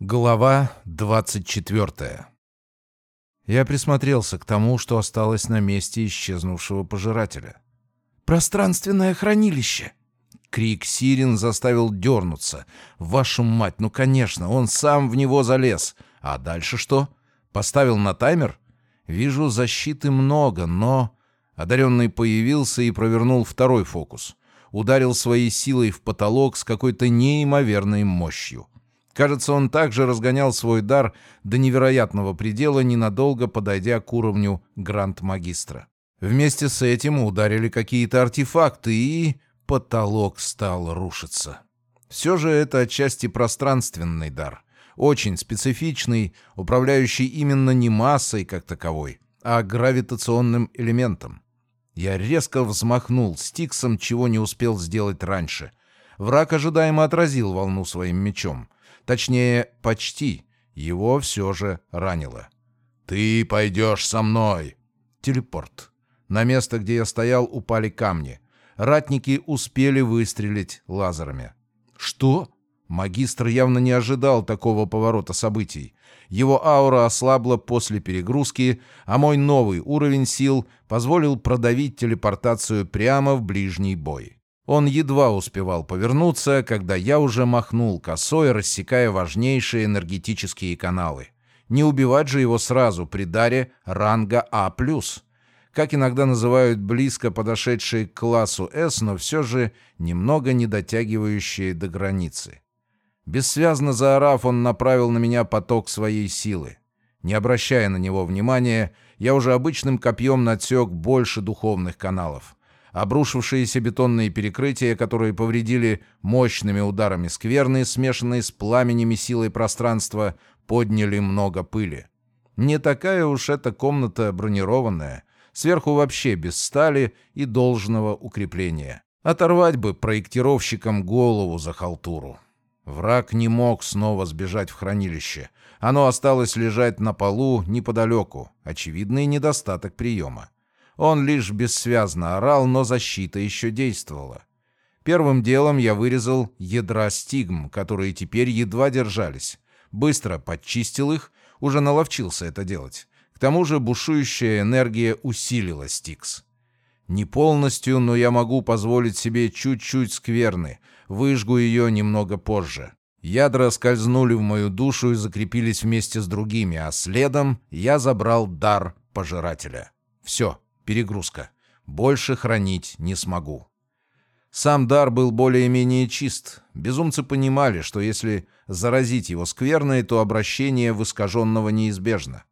Глава 24 Я присмотрелся к тому, что осталось на месте исчезнувшего пожирателя. «Пространственное хранилище!» Крик Сирин заставил дернуться. «Вашу мать, ну конечно, он сам в него залез. А дальше что? Поставил на таймер? Вижу, защиты много, но...» Одаренный появился и провернул второй фокус. Ударил своей силой в потолок с какой-то неимоверной мощью. Кажется, он также разгонял свой дар до невероятного предела, ненадолго подойдя к уровню гранд-магистра. Вместе с этим ударили какие-то артефакты, и потолок стал рушиться. Все же это отчасти пространственный дар, очень специфичный, управляющий именно не массой как таковой, а гравитационным элементом. Я резко взмахнул стиксом, чего не успел сделать раньше. Враг ожидаемо отразил волну своим мечом — Точнее, почти. Его все же ранило. «Ты пойдешь со мной!» Телепорт. На место, где я стоял, упали камни. Ратники успели выстрелить лазерами. «Что?» Магистр явно не ожидал такого поворота событий. Его аура ослабла после перегрузки, а мой новый уровень сил позволил продавить телепортацию прямо в ближний бой. Он едва успевал повернуться, когда я уже махнул косой, рассекая важнейшие энергетические каналы. Не убивать же его сразу при даре ранга А+. Как иногда называют близко подошедшие к классу С, но все же немного не дотягивающие до границы. Бессвязно заорав, он направил на меня поток своей силы. Не обращая на него внимания, я уже обычным копьем надсек больше духовных каналов. Обрушившиеся бетонные перекрытия, которые повредили мощными ударами скверны, смешанные с пламенями силой пространства, подняли много пыли. Не такая уж эта комната бронированная, сверху вообще без стали и должного укрепления. Оторвать бы проектировщикам голову за халтуру. Враг не мог снова сбежать в хранилище. Оно осталось лежать на полу неподалеку. Очевидный недостаток приема. Он лишь бессвязно орал, но защита еще действовала. Первым делом я вырезал ядра стигм, которые теперь едва держались. Быстро подчистил их, уже наловчился это делать. К тому же бушующая энергия усилила стикс. Не полностью, но я могу позволить себе чуть-чуть скверны, выжгу ее немного позже. Ядра скользнули в мою душу и закрепились вместе с другими, а следом я забрал дар пожирателя. Все, Перегрузка. Больше хранить не смогу. Сам дар был более-менее чист. Безумцы понимали, что если заразить его скверной, то обращение в искаженного неизбежно.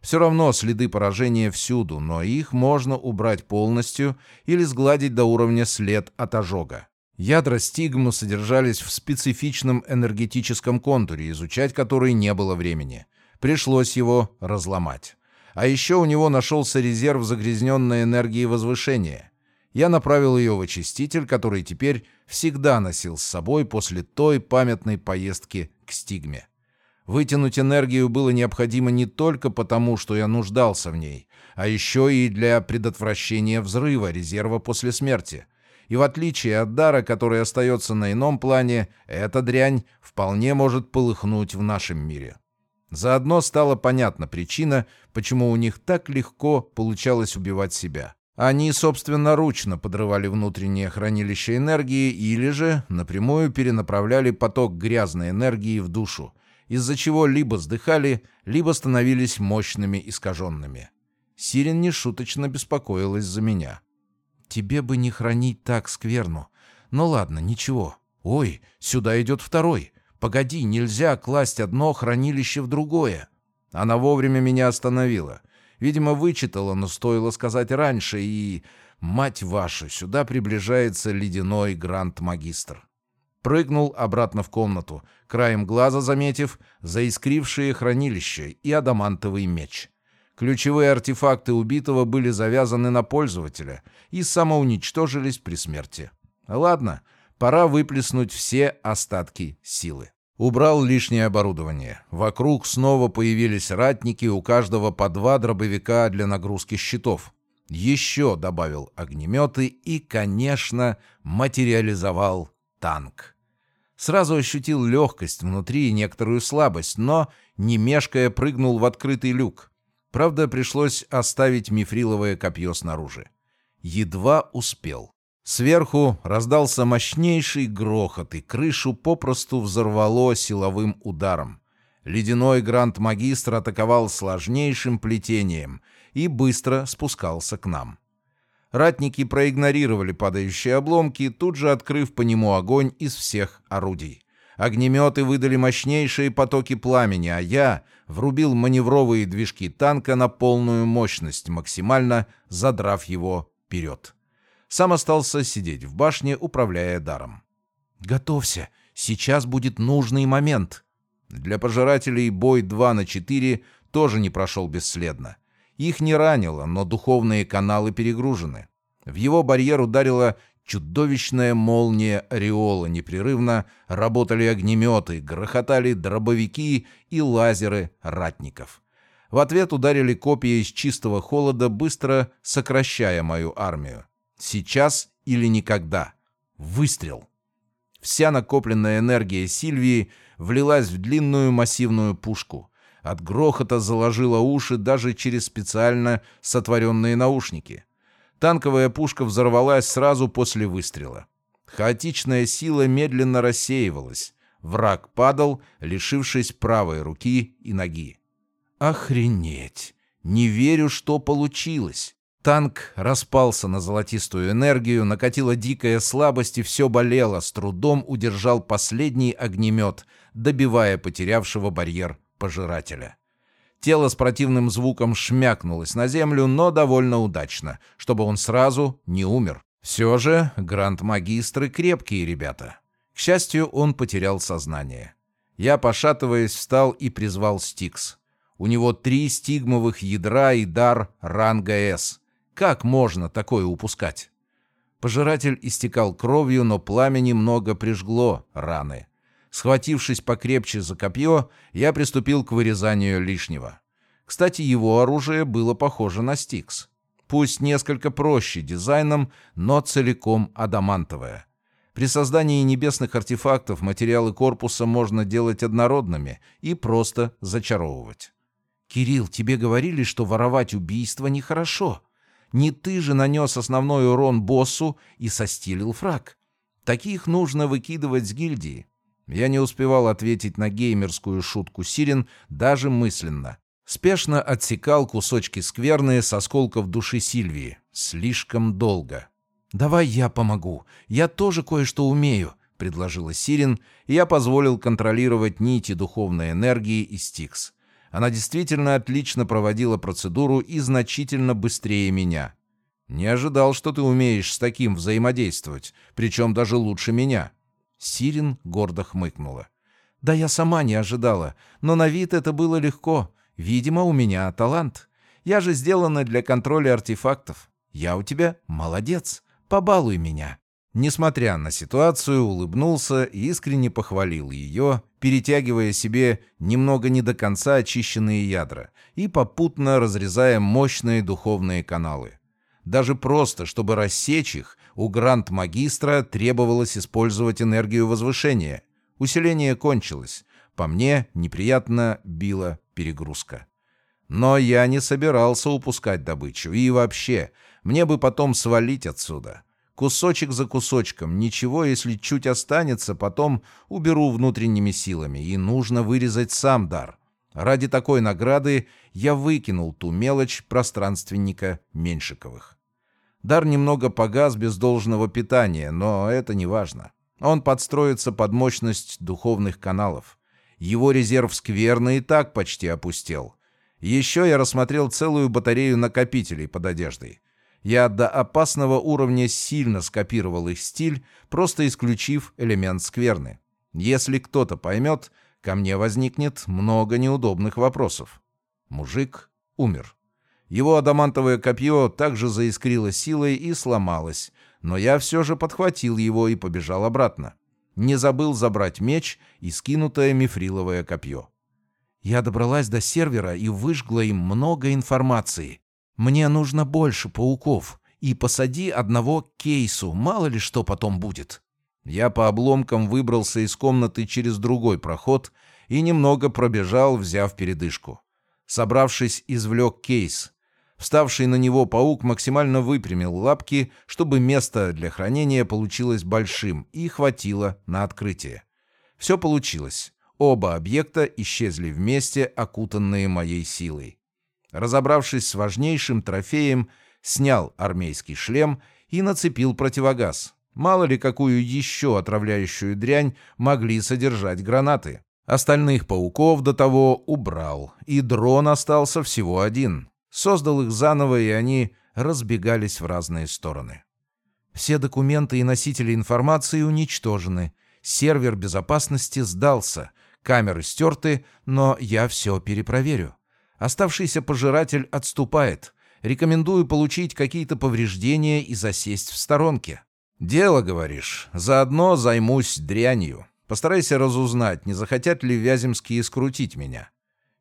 Все равно следы поражения всюду, но их можно убрать полностью или сгладить до уровня след от ожога. Ядра стигмы содержались в специфичном энергетическом контуре, изучать который не было времени. Пришлось его разломать. А еще у него нашелся резерв загрязненной энергии возвышения. Я направил ее в очиститель, который теперь всегда носил с собой после той памятной поездки к стигме. Вытянуть энергию было необходимо не только потому, что я нуждался в ней, а еще и для предотвращения взрыва резерва после смерти. И в отличие от дара, который остается на ином плане, эта дрянь вполне может полыхнуть в нашем мире. Заодно стала понятна причина, почему у них так легко получалось убивать себя. Они собственноручно подрывали внутреннее хранилище энергии или же напрямую перенаправляли поток грязной энергии в душу, из-за чего либо сдыхали, либо становились мощными искаженными. Сирен нешуточно беспокоилась за меня. «Тебе бы не хранить так скверну. Ну ладно, ничего. Ой, сюда идет второй. «Погоди, нельзя класть одно хранилище в другое». Она вовремя меня остановила. Видимо, вычитала, но стоило сказать раньше, и... Мать ваша, сюда приближается ледяной гранд-магистр. Прыгнул обратно в комнату, краем глаза заметив заискрившие хранилище и адамантовый меч. Ключевые артефакты убитого были завязаны на пользователя и самоуничтожились при смерти. Ладно, пора выплеснуть все остатки силы. Убрал лишнее оборудование. Вокруг снова появились ратники, у каждого по два дробовика для нагрузки щитов. Еще добавил огнеметы и, конечно, материализовал танк. Сразу ощутил легкость внутри и некоторую слабость, но, не мешкая, прыгнул в открытый люк. Правда, пришлось оставить мифриловое копье снаружи. Едва успел. Сверху раздался мощнейший грохот, и крышу попросту взорвало силовым ударом. Ледяной гранд-магистр атаковал сложнейшим плетением и быстро спускался к нам. Ратники проигнорировали падающие обломки, тут же открыв по нему огонь из всех орудий. Огнеметы выдали мощнейшие потоки пламени, а я врубил маневровые движки танка на полную мощность, максимально задрав его вперед. Сам остался сидеть в башне, управляя даром. «Готовься, сейчас будет нужный момент». Для пожирателей бой 2 на 4 тоже не прошел бесследно. Их не ранило, но духовные каналы перегружены. В его барьер ударила чудовищная молния ореола, непрерывно работали огнеметы, грохотали дробовики и лазеры ратников. В ответ ударили копья из чистого холода, быстро сокращая мою армию. Сейчас или никогда. Выстрел. Вся накопленная энергия Сильвии влилась в длинную массивную пушку. От грохота заложило уши даже через специально сотворенные наушники. Танковая пушка взорвалась сразу после выстрела. Хаотичная сила медленно рассеивалась. Враг падал, лишившись правой руки и ноги. Охренеть! Не верю, что получилось. Танк распался на золотистую энергию, накатила дикая слабость и все болело, с трудом удержал последний огнемет, добивая потерявшего барьер пожирателя. Тело с противным звуком шмякнулось на землю, но довольно удачно, чтобы он сразу не умер. Все же гранд-магистры крепкие ребята. К счастью, он потерял сознание. Я, пошатываясь, встал и призвал Стикс. У него три стигмовых ядра и дар ранга С. Как можно такое упускать? Пожиратель истекал кровью, но пламя немного прижгло раны. Схватившись покрепче за копье, я приступил к вырезанию лишнего. Кстати, его оружие было похоже на Стикс. Пусть несколько проще дизайном, но целиком адамантовое. При создании небесных артефактов материалы корпуса можно делать однородными и просто зачаровывать. «Кирилл, тебе говорили, что воровать убийство нехорошо. Не ты же нанес основной урон боссу и состилил фраг. Таких нужно выкидывать с гильдии. Я не успевал ответить на геймерскую шутку Сирен даже мысленно. Спешно отсекал кусочки скверные с осколков души Сильвии. Слишком долго. «Давай я помогу. Я тоже кое-что умею», — предложила Сирен, и я позволил контролировать нити духовной энергии и Стикс. Она действительно отлично проводила процедуру и значительно быстрее меня. Не ожидал, что ты умеешь с таким взаимодействовать, причем даже лучше меня. Сирин гордо хмыкнула. «Да я сама не ожидала, но на вид это было легко. Видимо, у меня талант. Я же сделана для контроля артефактов. Я у тебя молодец. Побалуй меня». Несмотря на ситуацию, улыбнулся и искренне похвалил ее, перетягивая себе немного не до конца очищенные ядра и попутно разрезая мощные духовные каналы. Даже просто, чтобы рассечь их, у гранд-магистра требовалось использовать энергию возвышения. Усиление кончилось. По мне неприятно била перегрузка. Но я не собирался упускать добычу. И вообще, мне бы потом свалить отсюда. Кусочек за кусочком. Ничего, если чуть останется, потом уберу внутренними силами. И нужно вырезать сам дар. Ради такой награды я выкинул ту мелочь пространственника Меньшиковых. Дар немного погас без должного питания, но это не важно. Он подстроится под мощность духовных каналов. Его резерв скверно и так почти опустел. Еще я рассмотрел целую батарею накопителей под одеждой. Я до опасного уровня сильно скопировал их стиль, просто исключив элемент скверны. Если кто-то поймет, ко мне возникнет много неудобных вопросов. Мужик умер. Его адамантовое копье также заискрило силой и сломалось, но я все же подхватил его и побежал обратно. Не забыл забрать меч и скинутое мифриловое копье. Я добралась до сервера и выжгла им много информации. Мне нужно больше пауков. И посади одного кейсу, мало ли что потом будет. Я по обломкам выбрался из комнаты через другой проход и немного пробежал, взяв передышку. Собравшись, извлек кейс. Вставший на него паук максимально выпрямил лапки, чтобы место для хранения получилось большим и хватило на открытие. Все получилось. Оба объекта исчезли вместе, окутанные моей силой. Разобравшись с важнейшим трофеем, снял армейский шлем и нацепил противогаз. Мало ли какую еще отравляющую дрянь могли содержать гранаты. Остальных пауков до того убрал, и дрон остался всего один. Создал их заново, и они разбегались в разные стороны. Все документы и носители информации уничтожены. Сервер безопасности сдался. Камеры стерты, но я все перепроверю. Оставшийся пожиратель отступает. Рекомендую получить какие-то повреждения и засесть в сторонке. «Дело, говоришь. Заодно займусь дрянью. Постарайся разузнать, не захотят ли Вяземские скрутить меня».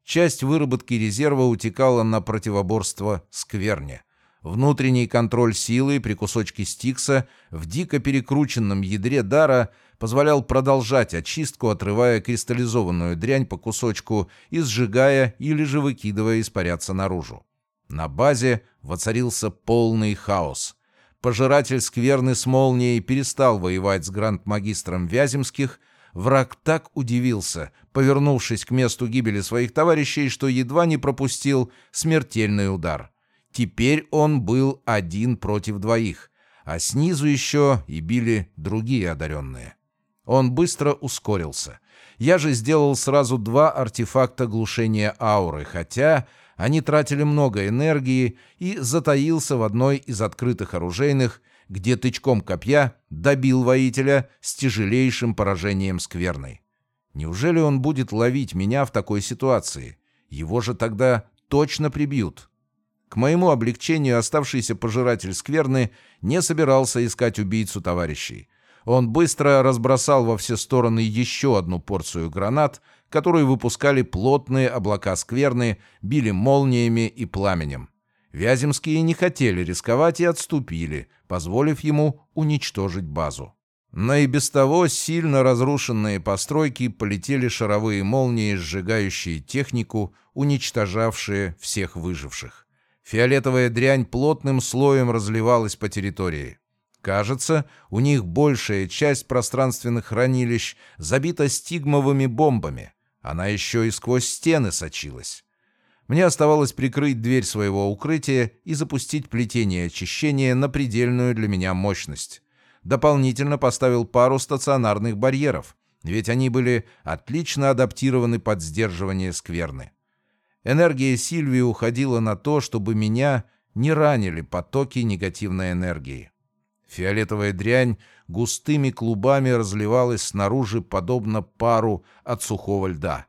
Часть выработки резерва утекала на противоборство скверне. Внутренний контроль силы при кусочке стикса в дико перекрученном ядре дара позволял продолжать очистку, отрывая кристаллизованную дрянь по кусочку и сжигая или же выкидывая испаряться наружу. На базе воцарился полный хаос. Пожиратель скверны с молнией перестал воевать с гранд-магистром Вяземских, враг так удивился, повернувшись к месту гибели своих товарищей, что едва не пропустил смертельный удар. Теперь он был один против двоих, а снизу еще и били другие одаренные. Он быстро ускорился. Я же сделал сразу два артефакта глушения ауры, хотя они тратили много энергии и затаился в одной из открытых оружейных, где тычком копья добил воителя с тяжелейшим поражением скверной. Неужели он будет ловить меня в такой ситуации? Его же тогда точно прибьют. К моему облегчению оставшийся пожиратель скверны не собирался искать убийцу товарищей. Он быстро разбросал во все стороны еще одну порцию гранат, которые выпускали плотные облака скверны, били молниями и пламенем. Вяземские не хотели рисковать и отступили, позволив ему уничтожить базу. На и без того сильно разрушенные постройки полетели шаровые молнии, сжигающие технику, уничтожавшие всех выживших. Фиолетовая дрянь плотным слоем разливалась по территории. Кажется, у них большая часть пространственных хранилищ забита стигмовыми бомбами. Она еще и сквозь стены сочилась. Мне оставалось прикрыть дверь своего укрытия и запустить плетение очищения на предельную для меня мощность. Дополнительно поставил пару стационарных барьеров, ведь они были отлично адаптированы под сдерживание скверны. Энергия Сильвии уходила на то, чтобы меня не ранили потоки негативной энергии. Фиолетовая дрянь густыми клубами разливалась снаружи, подобно пару от сухого льда.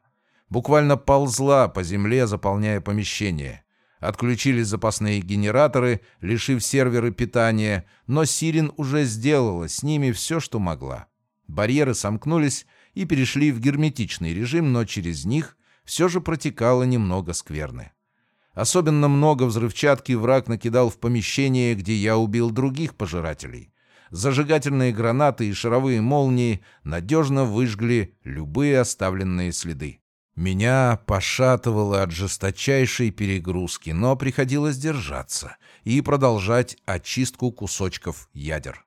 Буквально ползла по земле, заполняя помещение. Отключились запасные генераторы, лишив серверы питания, но Сирин уже сделала с ними все, что могла. Барьеры сомкнулись и перешли в герметичный режим, но через них все же протекало немного скверны. Особенно много взрывчатки враг накидал в помещение, где я убил других пожирателей. Зажигательные гранаты и шаровые молнии надежно выжгли любые оставленные следы. Меня пошатывало от жесточайшей перегрузки, но приходилось держаться и продолжать очистку кусочков ядер.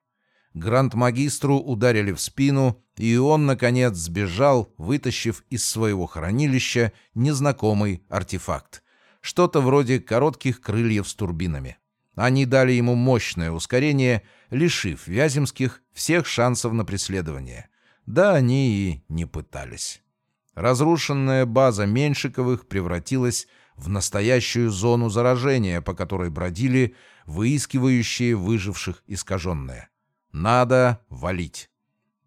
Гранд-магистру ударили в спину, и он, наконец, сбежал, вытащив из своего хранилища незнакомый артефакт. Что-то вроде коротких крыльев с турбинами. Они дали ему мощное ускорение, лишив Вяземских всех шансов на преследование. Да они и не пытались. Разрушенная база Меньшиковых превратилась в настоящую зону заражения, по которой бродили выискивающие выживших искаженные. Надо валить.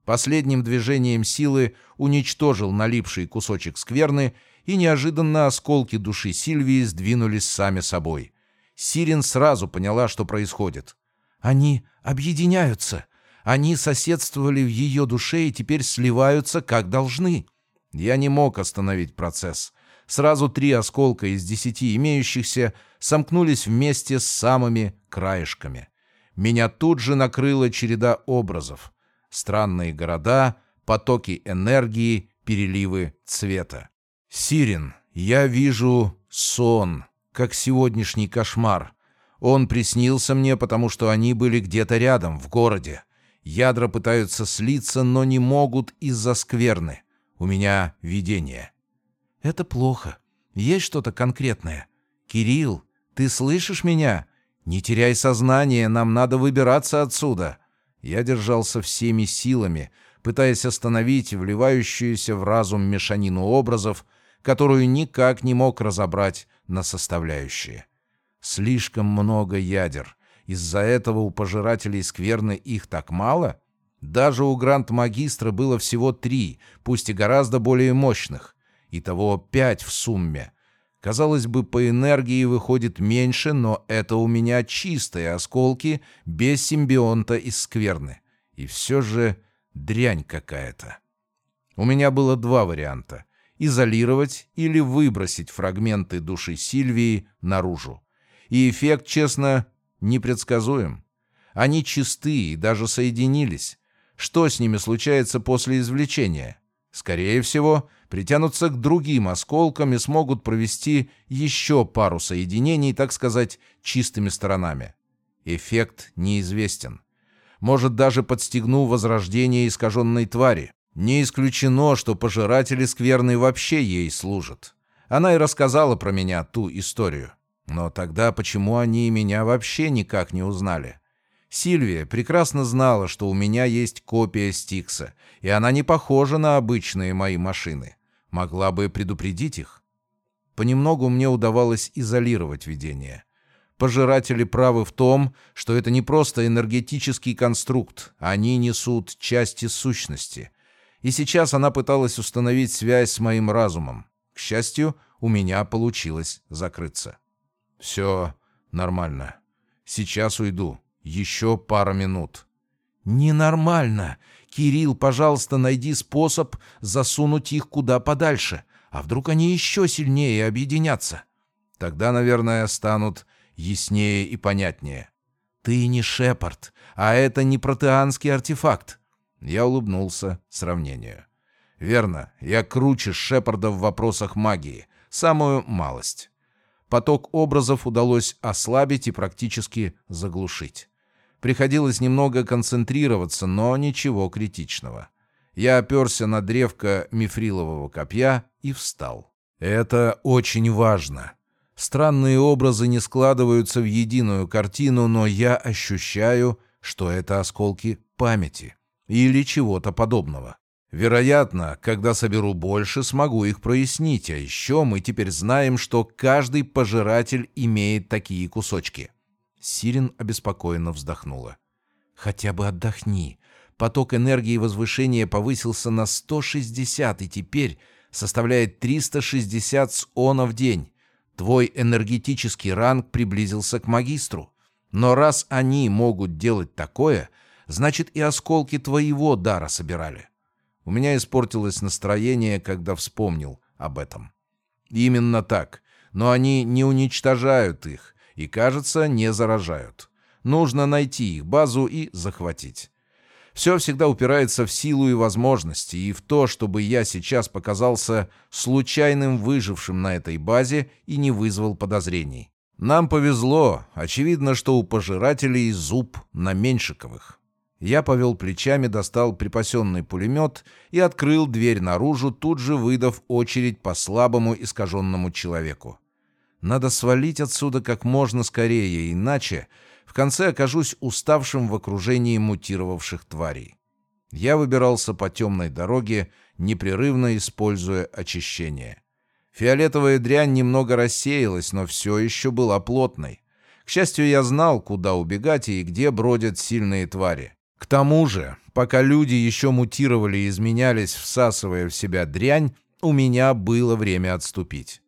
Последним движением силы уничтожил налипший кусочек скверны, и неожиданно осколки души Сильвии сдвинулись сами собой. Сирин сразу поняла, что происходит. «Они объединяются. Они соседствовали в ее душе и теперь сливаются, как должны». Я не мог остановить процесс. Сразу три осколка из десяти имеющихся сомкнулись вместе с самыми краешками. Меня тут же накрыла череда образов. странные города, потоки энергии, переливы цвета. Сирен, я вижу сон, как сегодняшний кошмар. Он приснился мне, потому что они были где-то рядом, в городе. Ядра пытаются слиться, но не могут из-за скверны. У меня видение. Это плохо. Есть что-то конкретное. Кирилл, ты слышишь меня? Не теряй сознание, нам надо выбираться отсюда. Я держался всеми силами, пытаясь остановить вливающуюся в разум мешанину образов, которую никак не мог разобрать на составляющие. Слишком много ядер. Из-за этого у пожирателей скверны их так мало? Даже у гранд-магистра было всего три, пусть и гораздо более мощных. Итого пять в сумме. Казалось бы, по энергии выходит меньше, но это у меня чистые осколки, без симбионта из скверны. И все же дрянь какая-то. У меня было два варианта — изолировать или выбросить фрагменты души Сильвии наружу. И эффект, честно, непредсказуем. Они чисты и даже соединились. Что с ними случается после извлечения? Скорее всего, притянутся к другим осколкам и смогут провести еще пару соединений, так сказать, чистыми сторонами. Эффект неизвестен. Может, даже подстегну возрождение искаженной твари. Не исключено, что пожиратели скверны вообще ей служат. Она и рассказала про меня ту историю. Но тогда почему они меня вообще никак не узнали? Сильвия прекрасно знала, что у меня есть копия Стикса, и она не похожа на обычные мои машины. Могла бы предупредить их. Понемногу мне удавалось изолировать видение. Пожиратели правы в том, что это не просто энергетический конструкт, они несут части сущности. И сейчас она пыталась установить связь с моим разумом. К счастью, у меня получилось закрыться. «Все нормально. Сейчас уйду. Еще пара минут». «Ненормально. Кирилл, пожалуйста, найди способ засунуть их куда подальше. А вдруг они еще сильнее объединятся? Тогда, наверное, станут яснее и понятнее». «Ты не Шепард, а это не протеанский артефакт». Я улыбнулся сравнению. «Верно, я круче Шепарда в вопросах магии. Самую малость» поток образов удалось ослабить и практически заглушить. Приходилось немного концентрироваться, но ничего критичного. Я оперся на древко мифрилового копья и встал. Это очень важно. Странные образы не складываются в единую картину, но я ощущаю, что это осколки памяти или чего-то подобного. Вероятно, когда соберу больше, смогу их прояснить, а еще мы теперь знаем, что каждый пожиратель имеет такие кусочки. Сирин обеспокоенно вздохнула. «Хотя бы отдохни. Поток энергии возвышения повысился на 160 и теперь составляет 360 сона в день. Твой энергетический ранг приблизился к магистру. Но раз они могут делать такое, значит и осколки твоего дара собирали. У меня испортилось настроение, когда вспомнил об этом. Именно так. Но они не уничтожают их и, кажется, не заражают. Нужно найти их базу и захватить. Все всегда упирается в силу и возможности, и в то, чтобы я сейчас показался случайным выжившим на этой базе и не вызвал подозрений. Нам повезло. Очевидно, что у пожирателей зуб на Меньшиковых. Я повел плечами, достал припасенный пулемет и открыл дверь наружу, тут же выдав очередь по слабому искаженному человеку. Надо свалить отсюда как можно скорее, иначе в конце окажусь уставшим в окружении мутировавших тварей. Я выбирался по темной дороге, непрерывно используя очищение. Фиолетовая дрянь немного рассеялась, но все еще была плотной. К счастью, я знал, куда убегать и где бродят сильные твари. К тому же, пока люди еще мутировали и изменялись, всасывая в себя дрянь, у меня было время отступить.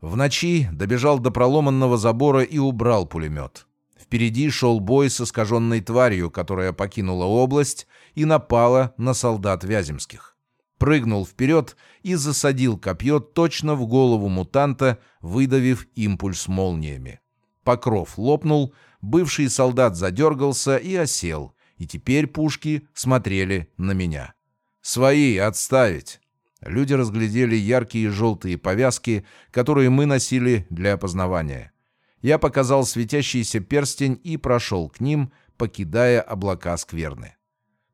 В ночи добежал до проломанного забора и убрал пулемет. Впереди шел бой с искаженной тварью, которая покинула область и напала на солдат Вяземских. Прыгнул вперед и засадил копье точно в голову мутанта, выдавив импульс молниями. Покров лопнул, бывший солдат задергался и осел — и теперь пушки смотрели на меня. «Свои отставить!» Люди разглядели яркие желтые повязки, которые мы носили для опознавания. Я показал светящийся перстень и прошел к ним, покидая облака скверны.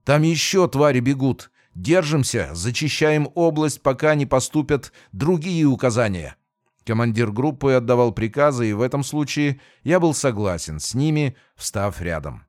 «Там еще твари бегут! Держимся, зачищаем область, пока не поступят другие указания!» Командир группы отдавал приказы, и в этом случае я был согласен с ними, встав рядом.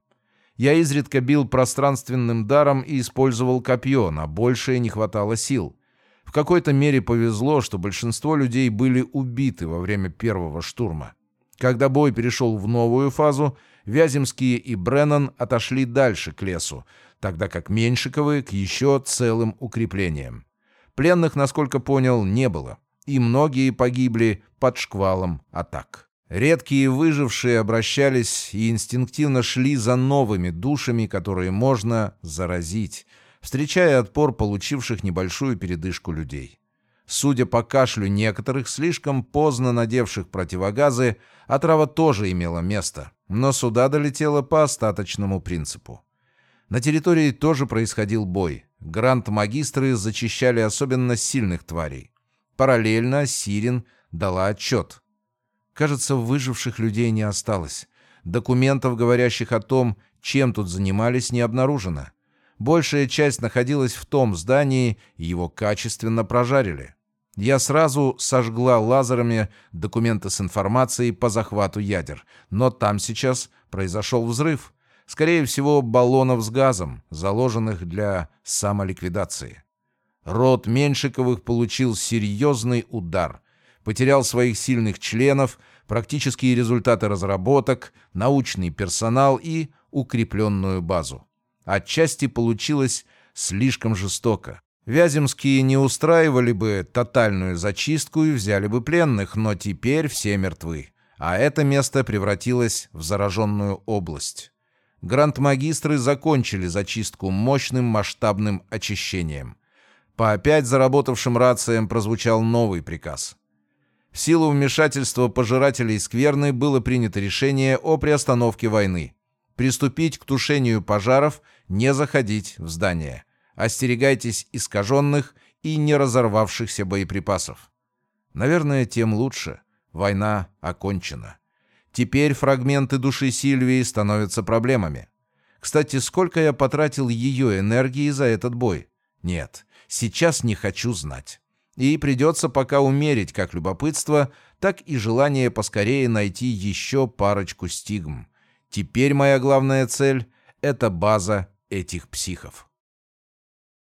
Я изредка бил пространственным даром и использовал копье, на большее не хватало сил. В какой-то мере повезло, что большинство людей были убиты во время первого штурма. Когда бой перешел в новую фазу, Вяземские и Бреннан отошли дальше к лесу, тогда как Меньшиковы к еще целым укреплениям. Пленных, насколько понял, не было, и многие погибли под шквалом атак. Редкие выжившие обращались и инстинктивно шли за новыми душами, которые можно заразить, встречая отпор получивших небольшую передышку людей. Судя по кашлю некоторых, слишком поздно надевших противогазы, отрава тоже имела место, но сюда долетела по остаточному принципу. На территории тоже происходил бой. Грант-магистры зачищали особенно сильных тварей. Параллельно Сирин дала отчет. Кажется, выживших людей не осталось. Документов, говорящих о том, чем тут занимались, не обнаружено. Большая часть находилась в том здании, и его качественно прожарили. Я сразу сожгла лазерами документы с информацией по захвату ядер, но там сейчас произошел взрыв. Скорее всего, баллонов с газом, заложенных для самоликвидации. Род Меньшиковых получил серьезный удар. Потерял своих сильных членов, практические результаты разработок, научный персонал и укрепленную базу. Отчасти получилось слишком жестоко. Вяземские не устраивали бы тотальную зачистку и взяли бы пленных, но теперь все мертвы, а это место превратилось в зараженную область. Гранд-магистры закончили зачистку мощным масштабным очищением. По опять заработавшим рациям прозвучал новый приказ. Силу вмешательства пожирателей скверны было принято решение о приостановке войны. Приступить к тушению пожаров, не заходить в здание. Остерегайтесь искаженных и не разорвавшихся боеприпасов. Наверное, тем лучше. Война окончена. Теперь фрагменты души Сильвии становятся проблемами. Кстати, сколько я потратил ее энергии за этот бой? Нет, сейчас не хочу знать и придется пока умерить как любопытство, так и желание поскорее найти еще парочку стигм. Теперь моя главная цель — это база этих психов.